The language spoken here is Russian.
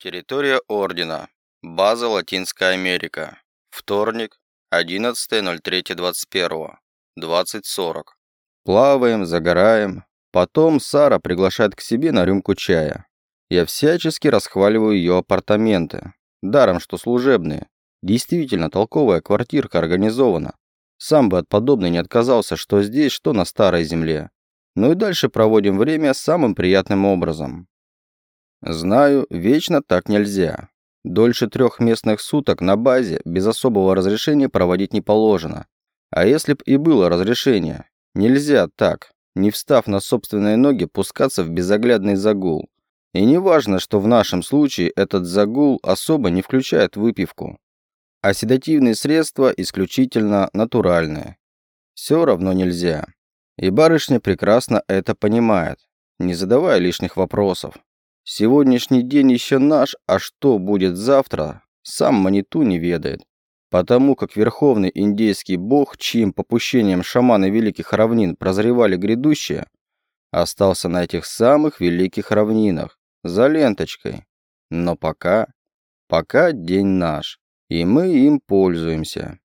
Территория Ордена. База Латинская Америка. Вторник, 11.03.21. 20.40. Плаваем, загораем. Потом Сара приглашает к себе на рюмку чая. Я всячески расхваливаю ее апартаменты. Даром, что служебные. Действительно, толковая квартирка организована. Сам бы от подобной не отказался, что здесь, что на старой земле. Ну и дальше проводим время самым приятным образом. Знаю, вечно так нельзя. Дольше трех местных суток на базе без особого разрешения проводить не положено. А если б и было разрешение? Нельзя так, не встав на собственные ноги, пускаться в безоглядный загул. И не важно, что в нашем случае этот загул особо не включает выпивку. А седативные средства исключительно натуральные. Все равно нельзя. И барышня прекрасно это понимает, не задавая лишних вопросов. Сегодняшний день еще наш, а что будет завтра, сам Маниту не ведает. Потому как верховный индейский бог, чьим попущением шаманы великих равнин прозревали грядущее, остался на этих самых великих равнинах, за ленточкой. Но пока, пока день наш, и мы им пользуемся.